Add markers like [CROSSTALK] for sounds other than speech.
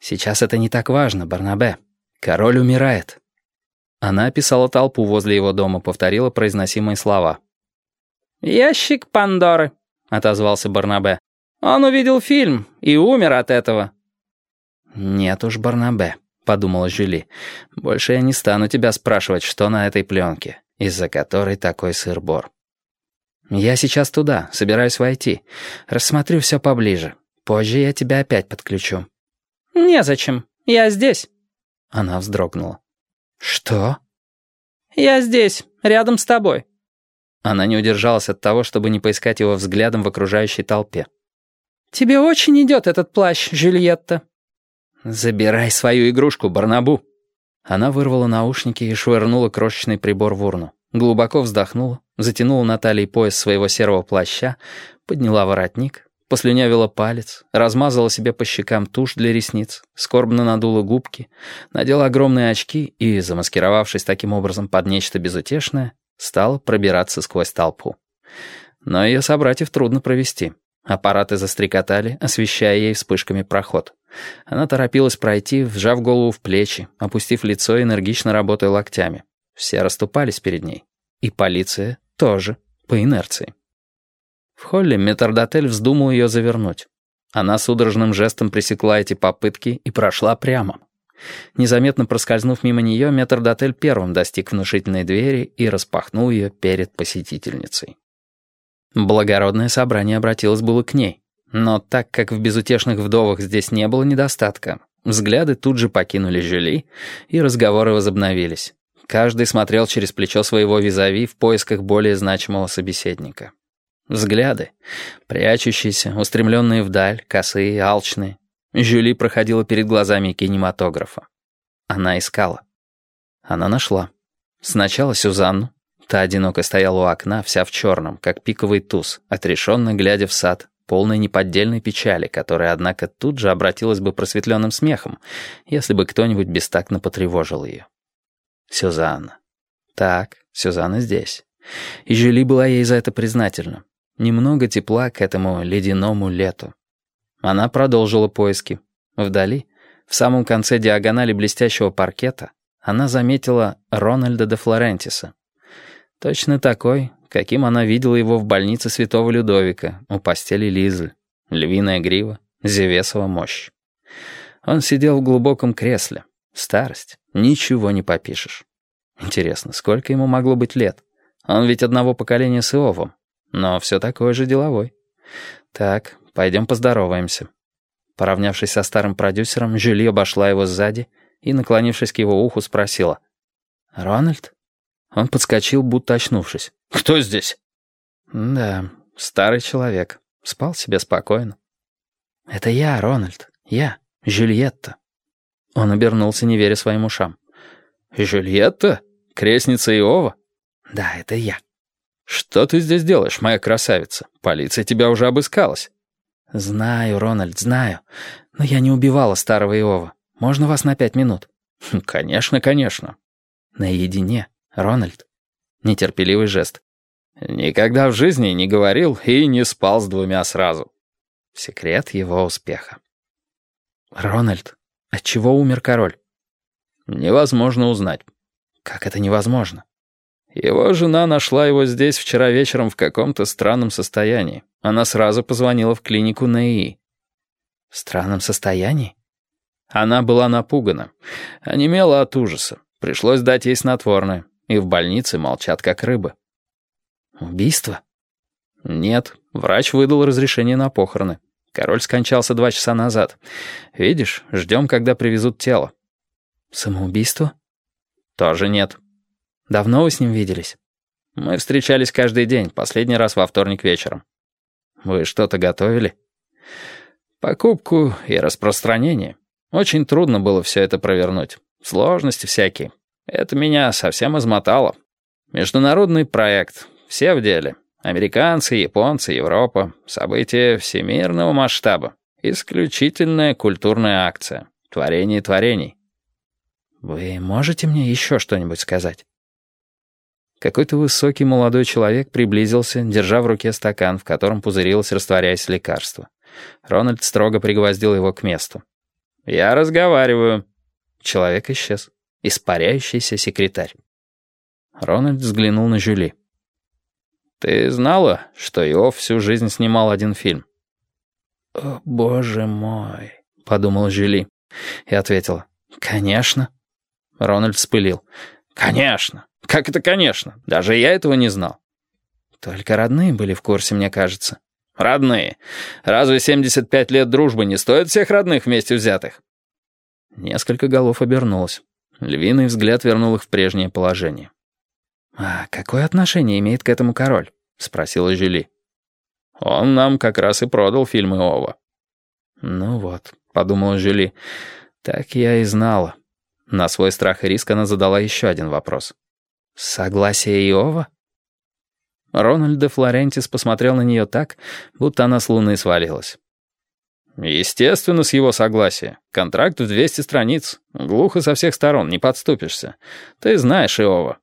Сейчас это не так важно, Барнабе. Король умирает». Она описала толпу возле его дома, повторила произносимые слова. «Ящик Пандоры», — отозвался Барнабе. «Он увидел фильм и умер от этого». «Нет уж, Барнабе», — подумала Жюли. «Больше я не стану тебя спрашивать, что на этой пленке, из-за которой такой сыр-бор». «Я сейчас туда, собираюсь войти. Рассмотрю все поближе. Позже я тебя опять подключу». «Незачем. Я здесь». Она вздрогнула. «Что?» «Я здесь, рядом с тобой». Она не удержалась от того, чтобы не поискать его взглядом в окружающей толпе. «Тебе очень идет этот плащ, Жюльетта». «Забирай свою игрушку, Барнабу». Она вырвала наушники и швырнула крошечный прибор в урну. Глубоко вздохнула, затянула на талии пояс своего серого плаща, подняла воротник, послюнявила палец, размазала себе по щекам тушь для ресниц, скорбно надула губки, надела огромные очки и, замаскировавшись таким образом под нечто безутешное, стала пробираться сквозь толпу. Но ее собратьев трудно провести. Аппараты застрекотали, освещая ей вспышками проход. Она торопилась пройти, вжав голову в плечи, опустив лицо, энергично работая локтями. Все расступались перед ней. И полиция тоже, по инерции. В холле метрдотель вздумал ее завернуть. Она судорожным жестом пресекла эти попытки и прошла прямо. Незаметно проскользнув мимо нее, метрдотель первым достиг внушительной двери и распахнул ее перед посетительницей. Благородное собрание обратилось было к ней. Но так как в безутешных вдовах здесь не было недостатка, взгляды тут же покинули Жюли, и разговоры возобновились. Каждый смотрел через плечо своего визави в поисках более значимого собеседника. Взгляды, прячущиеся, устремленные вдаль, косые, алчные. Жюли проходила перед глазами кинематографа. Она искала. Она нашла. Сначала Сюзанну. Та одиноко стояла у окна, вся в черном, как пиковый туз, отрешенно глядя в сад, полной неподдельной печали, которая, однако, тут же обратилась бы просветленным смехом, если бы кто-нибудь бестактно потревожил ее. Сюзанна. Так, Сюзанна здесь. И Жюли была ей за это признательна. Немного тепла к этому ледяному лету. Она продолжила поиски. Вдали, в самом конце диагонали блестящего паркета, она заметила Рональда де Флорентиса. Точно такой, каким она видела его в больнице Святого Людовика, у постели Лизы. Львиная грива, Зевесова мощь. Он сидел в глубоком кресле. Старость. Ничего не попишешь. Интересно, сколько ему могло быть лет? Он ведь одного поколения с Иовом, но все такой же деловой. Так, пойдем поздороваемся. Поравнявшись со старым продюсером, Жюли обошла его сзади и, наклонившись к его уху, спросила. «Рональд?» Он подскочил, будто очнувшись. «Кто здесь?» «Да, старый человек. Спал себе спокойно». «Это я, Рональд. Я, Жюльетта». Он обернулся, не веря своим ушам. «Жюльетта? Крестница Иова?» «Да, это я». «Что ты здесь делаешь, моя красавица? Полиция тебя уже обыскалась». «Знаю, Рональд, знаю. Но я не убивала старого Иова. Можно вас на пять минут?» «Хм, [LAUGHS] «Конечно, конечно». «Наедине, Рональд». Нетерпеливый жест. «Никогда в жизни не говорил и не спал с двумя сразу». Секрет его успеха. «Рональд, от чего умер король?» «Невозможно узнать». «Как это невозможно?» Его жена нашла его здесь вчера вечером в каком-то странном состоянии. Она сразу позвонила в клинику НАИ. В странном состоянии? Она была напугана. Онемела от ужаса. Пришлось дать ей снотворное. И в больнице молчат как рыбы. Убийство? Нет. Врач выдал разрешение на похороны. Король скончался два часа назад. Видишь, ждем, когда привезут тело. Самоубийство? Тоже нет. Давно вы с ним виделись? Мы встречались каждый день, последний раз во вторник вечером. Вы что-то готовили? Покупку и распространение. Очень трудно было все это провернуть. Сложности всякие. Это меня совсем измотало. Международный проект. Все в деле. Американцы, японцы, Европа. События всемирного масштаба. Исключительная культурная акция. Творение творений. Вы можете мне еще что-нибудь сказать? Какой-то высокий молодой человек приблизился, держа в руке стакан, в котором пузырилось, растворяясь лекарство. Рональд строго пригвоздил его к месту. Я разговариваю». Человек исчез. Испаряющийся секретарь. Рональд взглянул на Жюли. «Ты знала, что Иов всю жизнь снимал один фильм?» «О, боже мой», — подумала Жюли и ответила. «Конечно». Рональд вспылил. «Конечно! Как это конечно? Даже я этого не знал». «Только родные были в курсе, мне кажется». «Родные? Разве 75 лет дружбы не стоят всех родных вместе взятых?» Несколько голов обернулось. Львиный взгляд вернул их в прежнее положение. «А какое отношение имеет к этому король?» — спросила Жюли. «Он нам как раз и продал фильмы Ова». «Ну вот», — подумала Жюли, — «так я и знала». На свой страх и риск она задала еще один вопрос. «Согласие Иова?» Рональд де Флорентис посмотрел на нее так, будто она с луны свалилась. «Естественно, с его согласия. Контракт в 200 страниц. Глухо со всех сторон, не подступишься. Ты знаешь Иова.